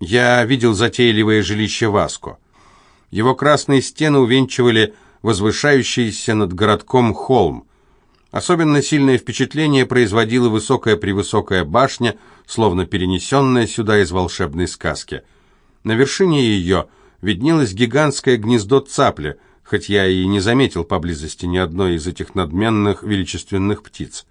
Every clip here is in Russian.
я видел затейливое жилище Васко. Его красные стены увенчивали возвышающийся над городком холм. Особенно сильное впечатление производила высокая-превысокая башня, словно перенесенная сюда из волшебной сказки. На вершине ее виднелось гигантское гнездо цапли, хоть я и не заметил поблизости ни одной из этих надменных величественных птиц.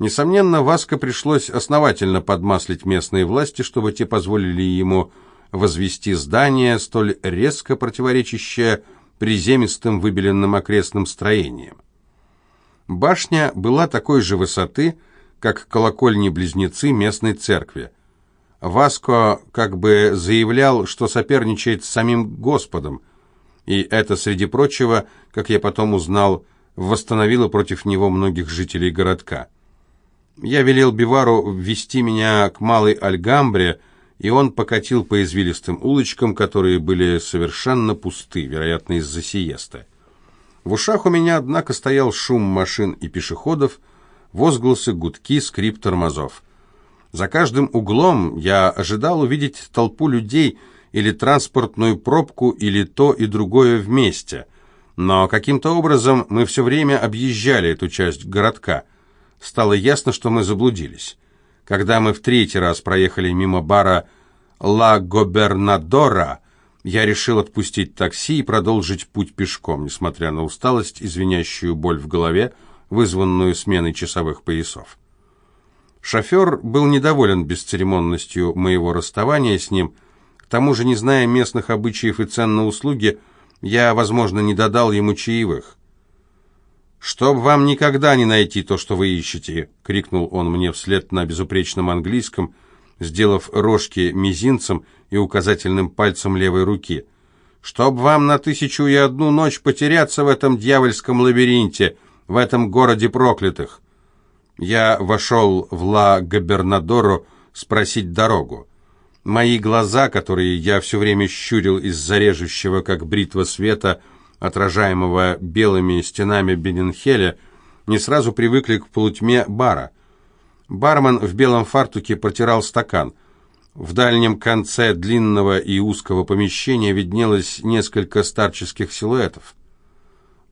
Несомненно, Васко пришлось основательно подмаслить местные власти, чтобы те позволили ему возвести здание, столь резко противоречащее приземистым выбеленным окрестным строениям. Башня была такой же высоты, как колокольни-близнецы местной церкви. Васко как бы заявлял, что соперничает с самим Господом, и это, среди прочего, как я потом узнал, восстановило против него многих жителей городка. Я велел Бивару ввести меня к Малой Альгамбре, и он покатил по извилистым улочкам, которые были совершенно пусты, вероятно, из-за сиесты. В ушах у меня, однако, стоял шум машин и пешеходов, возгласы, гудки, скрип тормозов. За каждым углом я ожидал увидеть толпу людей или транспортную пробку, или то и другое вместе. Но каким-то образом мы все время объезжали эту часть городка – стало ясно, что мы заблудились. Когда мы в третий раз проехали мимо бара «Ла Гобернадора», я решил отпустить такси и продолжить путь пешком, несмотря на усталость и звенящую боль в голове, вызванную сменой часовых поясов. Шофер был недоволен бесцеремонностью моего расставания с ним, к тому же, не зная местных обычаев и цен на услуги, я, возможно, не додал ему чаевых. «Чтоб вам никогда не найти то, что вы ищете!» — крикнул он мне вслед на безупречном английском, сделав рожки мизинцем и указательным пальцем левой руки. «Чтоб вам на тысячу и одну ночь потеряться в этом дьявольском лабиринте, в этом городе проклятых!» Я вошел в Ла Габернадору спросить дорогу. Мои глаза, которые я все время щурил из зарежущего, как бритва света, — отражаемого белыми стенами Бененхеля, не сразу привыкли к полутьме бара. Бармен в белом фартуке протирал стакан. В дальнем конце длинного и узкого помещения виднелось несколько старческих силуэтов.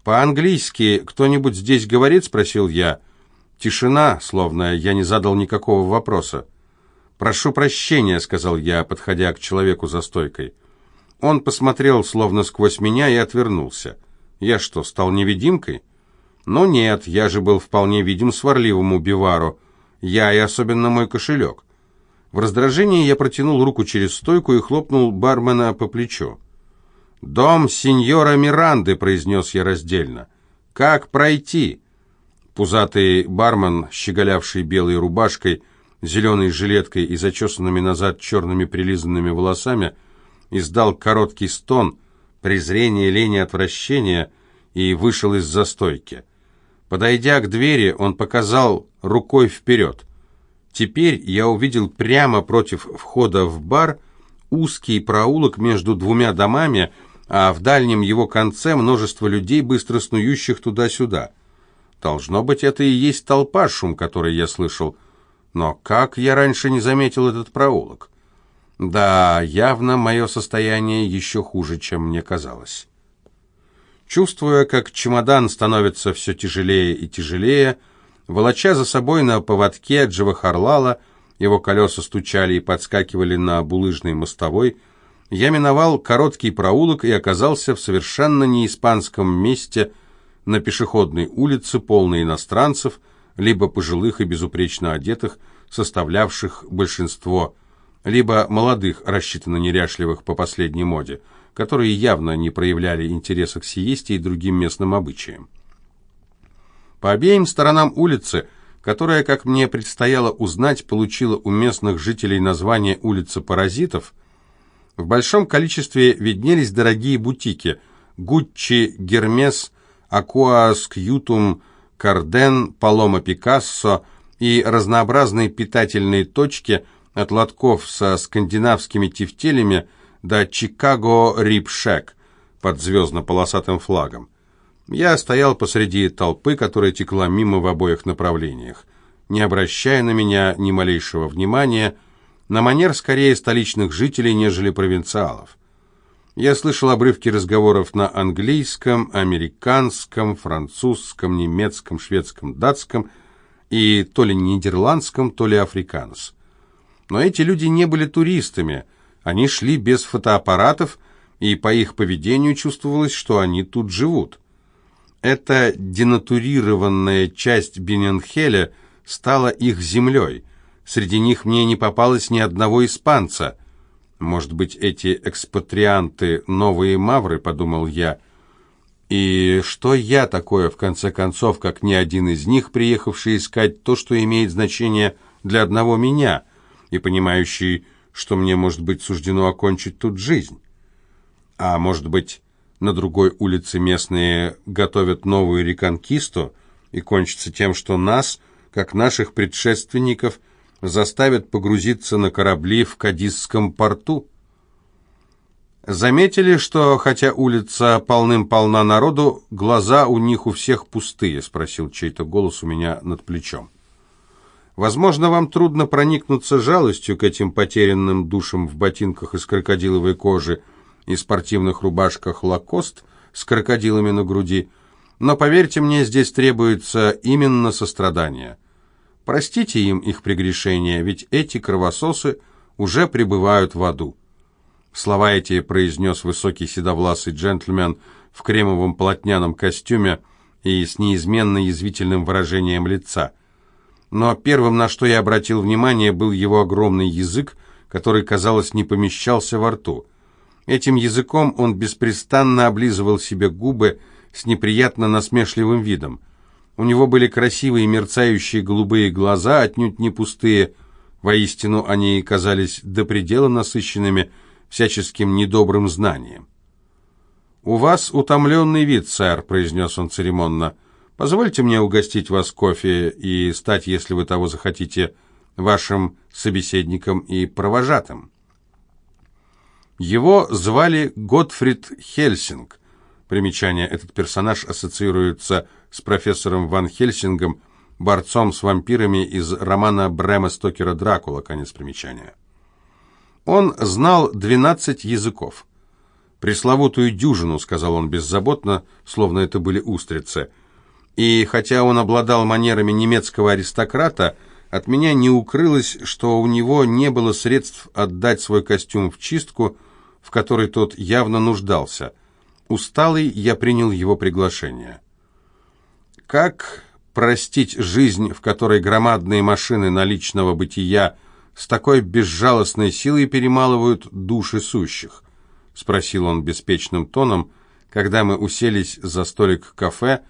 «По-английски кто-нибудь здесь говорит?» — спросил я. Тишина, словно я не задал никакого вопроса. «Прошу прощения», — сказал я, подходя к человеку за стойкой. Он посмотрел словно сквозь меня и отвернулся. Я что, стал невидимкой? Ну нет, я же был вполне видим сварливому Бивару. Я и особенно мой кошелек. В раздражении я протянул руку через стойку и хлопнул бармена по плечу. «Дом сеньора Миранды», — произнес я раздельно. «Как пройти?» Пузатый бармен, щеголявший белой рубашкой, зеленой жилеткой и зачесанными назад черными прилизанными волосами, — издал короткий стон, презрение, лень и отвращение и вышел из застойки. Подойдя к двери, он показал рукой вперед. Теперь я увидел прямо против входа в бар узкий проулок между двумя домами, а в дальнем его конце множество людей, быстро снующих туда-сюда. Должно быть, это и есть толпа, шум который я слышал. Но как я раньше не заметил этот проулок? Да, явно мое состояние еще хуже, чем мне казалось. Чувствуя, как чемодан становится все тяжелее и тяжелее, волоча за собой на поводке Джавахарлала, его колеса стучали и подскакивали на булыжной мостовой, я миновал короткий проулок и оказался в совершенно неиспанском месте на пешеходной улице, полной иностранцев, либо пожилых и безупречно одетых, составлявших большинство либо молодых, рассчитанно неряшливых по последней моде, которые явно не проявляли интереса к сиесте и другим местным обычаям. По обеим сторонам улицы, которая, как мне предстояло узнать, получила у местных жителей название «Улица паразитов», в большом количестве виднелись дорогие бутики «Гуччи», «Гермес», «Акуас», «Кьютум», «Карден», «Палома Пикассо» и разнообразные питательные точки – от лотков со скандинавскими тефтелями до Чикаго Рипшек под звездно-полосатым флагом. Я стоял посреди толпы, которая текла мимо в обоих направлениях. Не обращая на меня ни малейшего внимания, на манер скорее столичных жителей, нежели провинциалов. Я слышал обрывки разговоров на английском, американском, французском, немецком, шведском, датском и то ли нидерландском, то ли африканс. Но эти люди не были туристами, они шли без фотоаппаратов, и по их поведению чувствовалось, что они тут живут. Эта денатурированная часть Бененхеля стала их землей. Среди них мне не попалось ни одного испанца. Может быть, эти экспатрианты — новые мавры, подумал я. И что я такое, в конце концов, как ни один из них, приехавший искать то, что имеет значение для одного меня, и понимающий, что мне, может быть, суждено окончить тут жизнь? А может быть, на другой улице местные готовят новую реконкисту и кончится тем, что нас, как наших предшественников, заставят погрузиться на корабли в Кадисском порту. Заметили, что, хотя улица полным-полна народу, глаза у них у всех пустые, спросил чей-то голос у меня над плечом. Возможно, вам трудно проникнуться жалостью к этим потерянным душам в ботинках из крокодиловой кожи, и спортивных рубашках «Лакост» с крокодилами на груди, но, поверьте мне, здесь требуется именно сострадание. Простите им их прегрешения, ведь эти кровососы уже пребывают в аду. Слова эти произнес высокий седовласый джентльмен в кремовом полотняном костюме и с неизменно язвительным выражением лица. Но первым, на что я обратил внимание, был его огромный язык, который, казалось, не помещался во рту. Этим языком он беспрестанно облизывал себе губы с неприятно насмешливым видом. У него были красивые мерцающие голубые глаза, отнюдь не пустые. Воистину, они казались до предела насыщенными всяческим недобрым знанием. «У вас утомленный вид, сэр», — произнес он церемонно. «Позвольте мне угостить вас кофе и стать, если вы того захотите, вашим собеседником и провожатым». Его звали Готфрид Хельсинг. Примечание, этот персонаж ассоциируется с профессором Ван Хельсингом, борцом с вампирами из романа Брэма Стокера «Дракула», конец примечания. Он знал 12 языков. «Пресловутую дюжину», — сказал он беззаботно, словно это были устрицы. И хотя он обладал манерами немецкого аристократа, от меня не укрылось, что у него не было средств отдать свой костюм в чистку, в которой тот явно нуждался. Усталый, я принял его приглашение. Как простить жизнь, в которой громадные машины наличного бытия с такой безжалостной силой перемалывают души сущих? Спросил он беспечным тоном, когда мы уселись за столик кафе,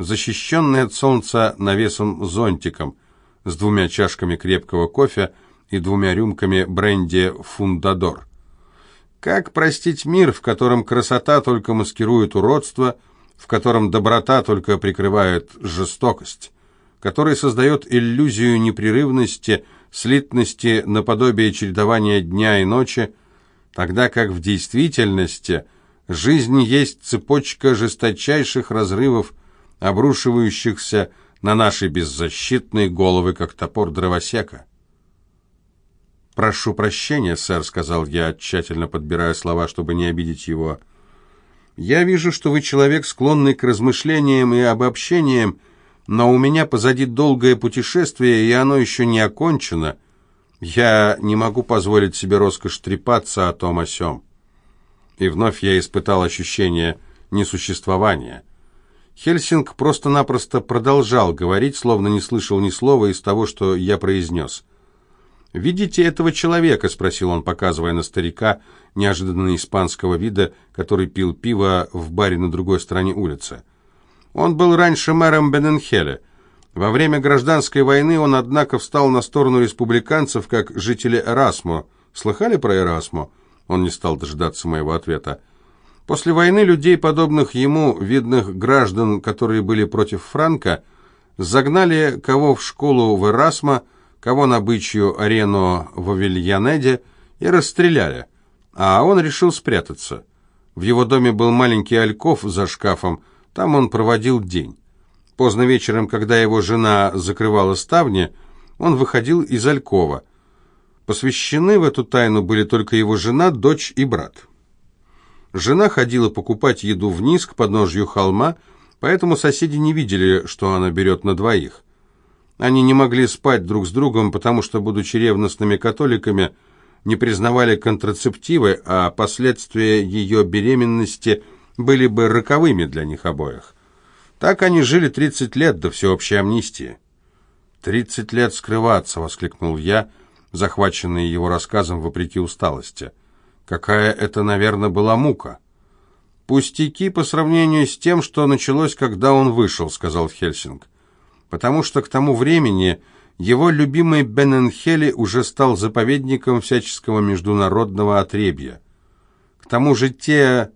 защищенный от солнца навесом зонтиком, с двумя чашками крепкого кофе и двумя рюмками бренди «Фундадор». Как простить мир, в котором красота только маскирует уродство, в котором доброта только прикрывает жестокость, который создает иллюзию непрерывности, слитности наподобие чередования дня и ночи, тогда как в действительности жизнь есть цепочка жесточайших разрывов, обрушивающихся на наши беззащитные головы, как топор дровосека. «Прошу прощения, сэр», — сказал я, тщательно подбирая слова, чтобы не обидеть его. «Я вижу, что вы человек, склонный к размышлениям и обобщениям, но у меня позади долгое путешествие, и оно еще не окончено. Я не могу позволить себе роскошь трепаться о том о сём». И вновь я испытал ощущение несуществования. Хельсинг просто-напросто продолжал говорить, словно не слышал ни слова из того, что я произнес. «Видите этого человека?» — спросил он, показывая на старика, неожиданно испанского вида, который пил пиво в баре на другой стороне улицы. Он был раньше мэром Бененхеля. Во время гражданской войны он, однако, встал на сторону республиканцев, как жители Эрасмо. Слыхали про Эрасмо? Он не стал дожидаться моего ответа. После войны людей, подобных ему, видных граждан, которые были против Франка, загнали кого в школу в Эрасмо, кого на бычью арену в Авильянеде и расстреляли, а он решил спрятаться. В его доме был маленький альков за шкафом, там он проводил день. Поздно вечером, когда его жена закрывала ставни, он выходил из алькова. Посвящены в эту тайну были только его жена, дочь и брат. Жена ходила покупать еду вниз к подножью холма, поэтому соседи не видели, что она берет на двоих. Они не могли спать друг с другом, потому что, будучи ревностными католиками, не признавали контрацептивы, а последствия ее беременности были бы роковыми для них обоих. Так они жили 30 лет до всеобщей амнистии. «Тридцать лет скрываться!» — воскликнул я, захваченный его рассказом вопреки усталости. «Какая это, наверное, была мука!» «Пустяки по сравнению с тем, что началось, когда он вышел», — сказал Хельсинг. «Потому что к тому времени его любимый Бененхели уже стал заповедником всяческого международного отребья. К тому же те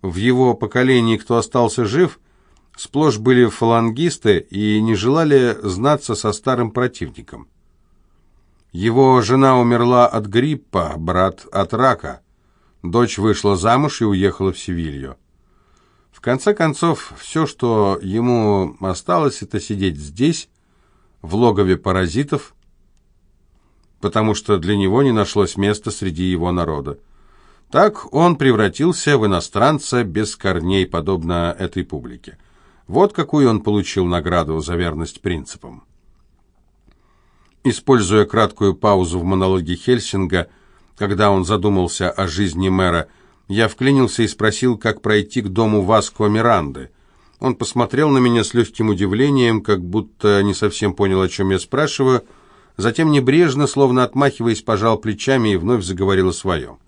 в его поколении, кто остался жив, сплошь были фалангисты и не желали знаться со старым противником. Его жена умерла от гриппа, брат от рака. Дочь вышла замуж и уехала в Севилью. В конце концов, все, что ему осталось, это сидеть здесь, в логове паразитов, потому что для него не нашлось места среди его народа. Так он превратился в иностранца без корней, подобно этой публике. Вот какую он получил награду за верность принципам. Используя краткую паузу в монологе Хельсинга, когда он задумался о жизни мэра, я вклинился и спросил, как пройти к дому Васко Миранды. Он посмотрел на меня с легким удивлением, как будто не совсем понял, о чем я спрашиваю, затем небрежно, словно отмахиваясь, пожал плечами и вновь заговорил о своем.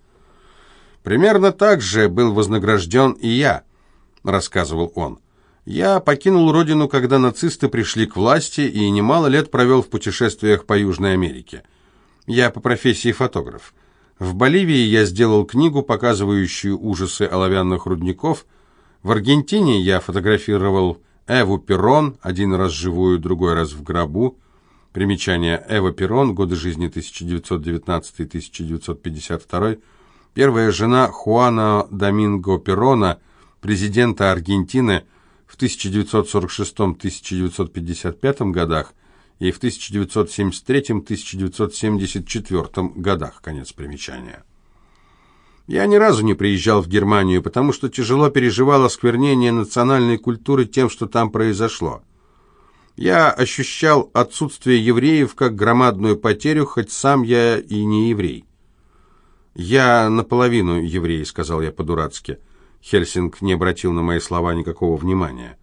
«Примерно так же был вознагражден и я», — рассказывал он. «Я покинул родину, когда нацисты пришли к власти, и немало лет провел в путешествиях по Южной Америке. Я по профессии фотограф. В Боливии я сделал книгу, показывающую ужасы оловянных рудников — в Аргентине я фотографировал Эву Перрон, один раз живую, другой раз в гробу. Примечание Эва Перрон, годы жизни 1919-1952. Первая жена Хуана Доминго Перрона, президента Аргентины в 1946-1955 годах и в 1973-1974 годах. Конец примечания. Я ни разу не приезжал в Германию, потому что тяжело переживал осквернение национальной культуры тем, что там произошло. Я ощущал отсутствие евреев как громадную потерю, хоть сам я и не еврей. «Я наполовину еврей», — сказал я по-дурацки. Хельсинг не обратил на мои слова никакого внимания.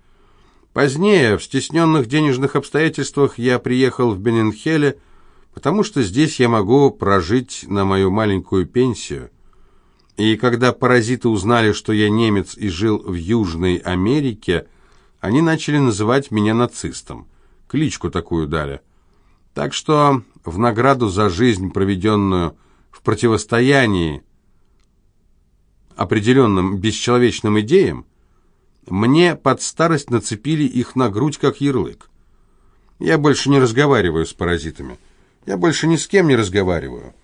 Позднее, в стесненных денежных обстоятельствах, я приехал в Бененхеле, потому что здесь я могу прожить на мою маленькую пенсию. И когда паразиты узнали, что я немец и жил в Южной Америке, они начали называть меня нацистом. Кличку такую дали. Так что в награду за жизнь, проведенную в противостоянии определенным бесчеловечным идеям, мне под старость нацепили их на грудь, как ярлык. Я больше не разговариваю с паразитами. Я больше ни с кем не разговариваю.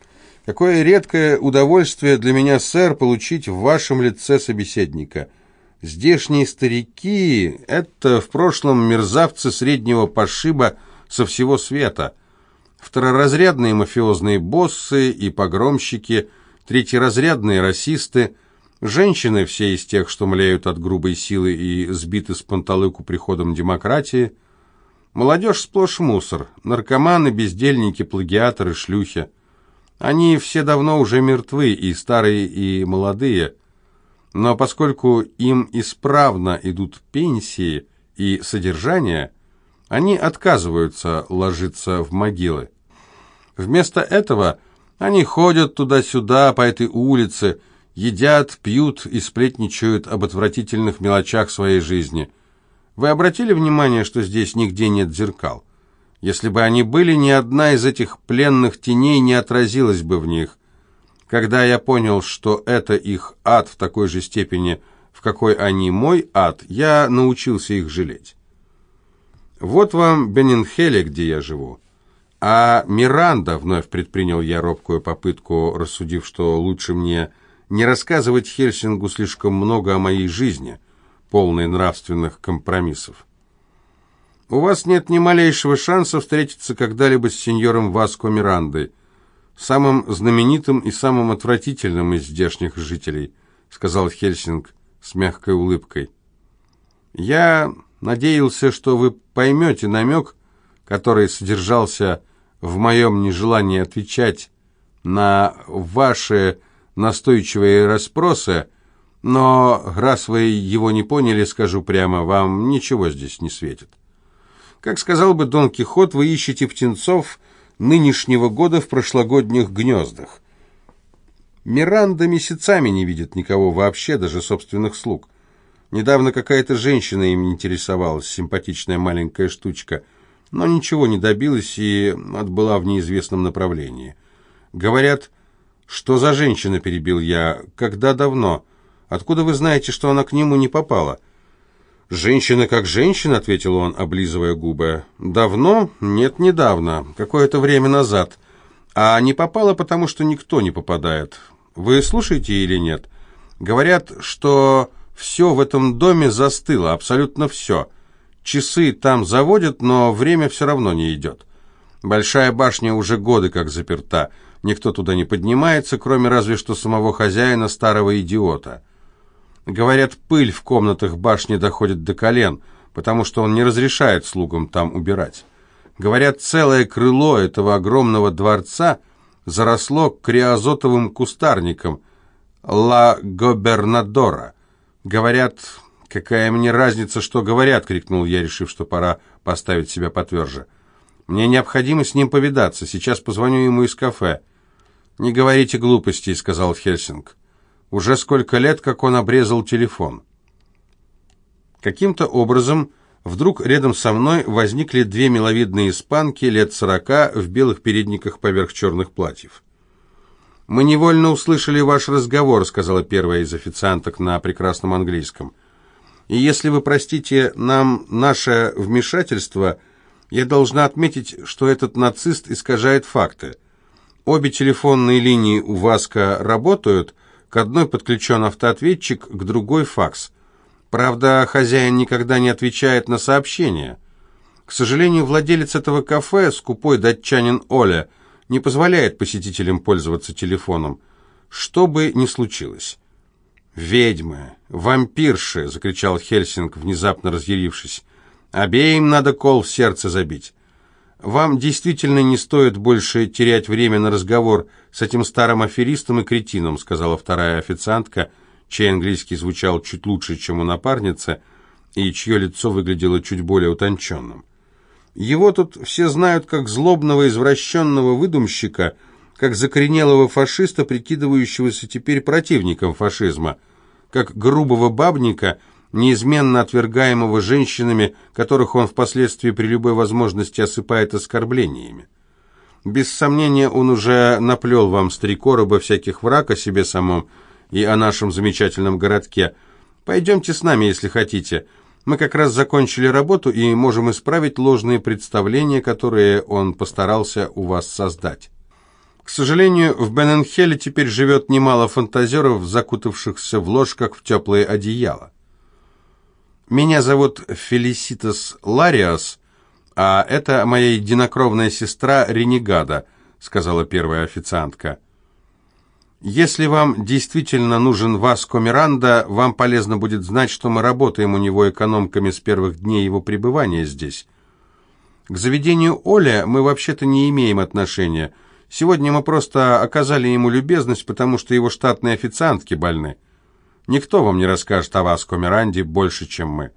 Какое редкое удовольствие для меня, сэр, получить в вашем лице собеседника. Здешние старики — это в прошлом мерзавцы среднего пошиба со всего света. Второразрядные мафиозные боссы и погромщики, третьеразрядные расисты, женщины все из тех, что млеют от грубой силы и сбиты с панталыку приходом демократии, молодежь сплошь мусор, наркоманы, бездельники, плагиаторы, шлюхи. Они все давно уже мертвы, и старые, и молодые. Но поскольку им исправно идут пенсии и содержание, они отказываются ложиться в могилы. Вместо этого они ходят туда-сюда по этой улице, едят, пьют и сплетничают об отвратительных мелочах своей жизни. Вы обратили внимание, что здесь нигде нет зеркал? Если бы они были, ни одна из этих пленных теней не отразилась бы в них. Когда я понял, что это их ад в такой же степени, в какой они мой ад, я научился их жалеть. Вот вам Бенинхеле, где я живу. А Миранда, вновь предпринял я робкую попытку, рассудив, что лучше мне не рассказывать Хельсингу слишком много о моей жизни, полной нравственных компромиссов. У вас нет ни малейшего шанса встретиться когда-либо с сеньором Васко Мирандой. самым знаменитым и самым отвратительным из здешних жителей», сказал Хельсинг с мягкой улыбкой. «Я надеялся, что вы поймете намек, который содержался в моем нежелании отвечать на ваши настойчивые расспросы, но раз вы его не поняли, скажу прямо, вам ничего здесь не светит. Как сказал бы Дон Кихот, вы ищете птенцов нынешнего года в прошлогодних гнездах. Миранда месяцами не видит никого вообще, даже собственных слуг. Недавно какая-то женщина им интересовалась, симпатичная маленькая штучка, но ничего не добилась и отбыла в неизвестном направлении. Говорят, что за женщина, перебил я, когда давно? Откуда вы знаете, что она к нему не попала? «Женщина как женщина», — ответил он, облизывая губы. «Давно? Нет, недавно. Какое-то время назад. А не попала, потому что никто не попадает. Вы слушаете или нет? Говорят, что все в этом доме застыло, абсолютно все. Часы там заводят, но время все равно не идет. Большая башня уже годы как заперта. Никто туда не поднимается, кроме разве что самого хозяина, старого идиота». Говорят, пыль в комнатах башни доходит до колен, потому что он не разрешает слугам там убирать. Говорят, целое крыло этого огромного дворца заросло криозотовым кустарником «Ла Гобернадора». Говорят, какая мне разница, что говорят, крикнул я, решив, что пора поставить себя потверже. Мне необходимо с ним повидаться, сейчас позвоню ему из кафе. «Не говорите глупостей», — сказал Хельсинг. Уже сколько лет, как он обрезал телефон. Каким-то образом вдруг рядом со мной возникли две миловидные испанки лет сорока в белых передниках поверх черных платьев. «Мы невольно услышали ваш разговор», — сказала первая из официанток на прекрасном английском. «И если вы простите нам наше вмешательство, я должна отметить, что этот нацист искажает факты. Обе телефонные линии у Васка работают, к одной подключен автоответчик, к другой факс. Правда, хозяин никогда не отвечает на сообщения. К сожалению, владелец этого кафе, скупой датчанин Оля, не позволяет посетителям пользоваться телефоном, что бы ни случилось. «Ведьмы! Вампирши!» — закричал Хельсинг, внезапно разъярившись. «Обеим надо кол в сердце забить. Вам действительно не стоит больше терять время на разговор с этим старым аферистом и кретином, сказала вторая официантка, чей английский звучал чуть лучше, чем у напарницы, и чье лицо выглядело чуть более утонченным. Его тут все знают как злобного извращенного выдумщика, как закоренелого фашиста, прикидывающегося теперь противником фашизма, как грубого бабника – неизменно отвергаемого женщинами, которых он впоследствии при любой возможности осыпает оскорблениями. Без сомнения, он уже наплел вам с три короба всяких враг о себе самом и о нашем замечательном городке. Пойдемте с нами, если хотите. Мы как раз закончили работу и можем исправить ложные представления, которые он постарался у вас создать. К сожалению, в Бененхеле теперь живет немало фантазеров, закутавшихся в ложках в теплые одеяла. Меня зовут Фелиситас Лариас, а это моя единокровная сестра Ренегада», — сказала первая официантка. «Если вам действительно нужен Васко Миранда, вам полезно будет знать, что мы работаем у него экономками с первых дней его пребывания здесь. К заведению Оля мы вообще-то не имеем отношения. Сегодня мы просто оказали ему любезность, потому что его штатные официантки больны». Никто вам не расскажет о вас, Комеранде, больше, чем мы».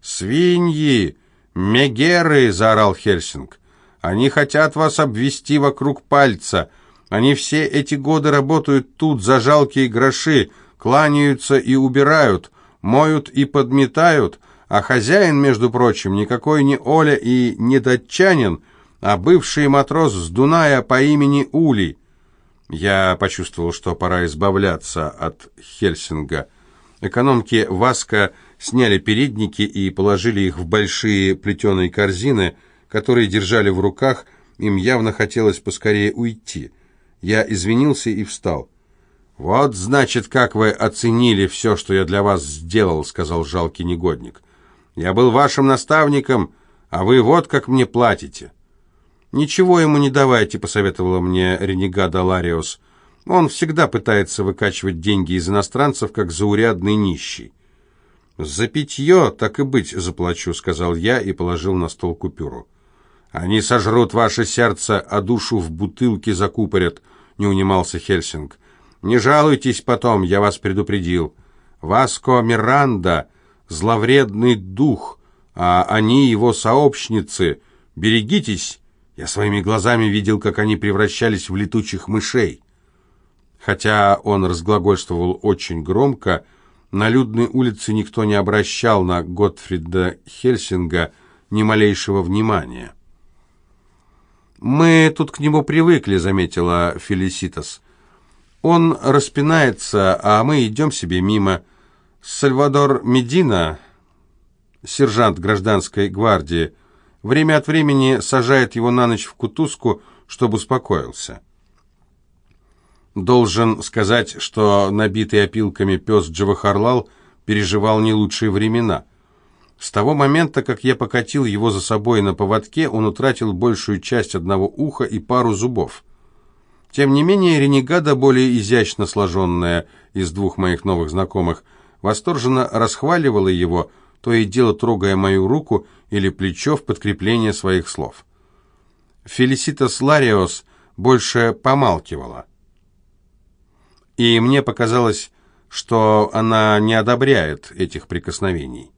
«Свиньи! Мегеры!» — заорал Хельсинг. «Они хотят вас обвести вокруг пальца. Они все эти годы работают тут за жалкие гроши, кланяются и убирают, моют и подметают, а хозяин, между прочим, никакой не Оля и не датчанин, а бывший матрос с Дуная по имени Улей. Я почувствовал, что пора избавляться от Хельсинга. Экономки Васка сняли передники и положили их в большие плетеные корзины, которые держали в руках, им явно хотелось поскорее уйти. Я извинился и встал. «Вот, значит, как вы оценили все, что я для вас сделал», — сказал жалкий негодник. «Я был вашим наставником, а вы вот как мне платите». «Ничего ему не давайте», — посоветовала мне ренегада Лариос. «Он всегда пытается выкачивать деньги из иностранцев, как заурядный нищий». «За питье, так и быть, заплачу», — сказал я и положил на стол купюру. «Они сожрут ваше сердце, а душу в бутылке закупорят», — не унимался Хельсинг. «Не жалуйтесь потом, я вас предупредил. Васко Миранда — зловредный дух, а они его сообщницы. Берегитесь, я своими глазами видел, как они превращались в летучих мышей». Хотя он разглагольствовал очень громко, на людной улице никто не обращал на Готфрида Хельсинга ни малейшего внимания. «Мы тут к нему привыкли», — заметила Фелиситас. «Он распинается, а мы идем себе мимо. Сальвадор Медина, сержант гражданской гвардии, время от времени сажает его на ночь в кутузку, чтобы успокоился». Должен сказать, что набитый опилками пес Джавахарлал переживал не лучшие времена — с того момента, как я покатил его за собой на поводке, он утратил большую часть одного уха и пару зубов. Тем не менее, ренегада, более изящно сложенная из двух моих новых знакомых, восторженно расхваливала его, то и дело трогая мою руку или плечо в подкрепление своих слов. Фелиситас Лариос больше помалкивала. И мне показалось, что она не одобряет этих прикосновений.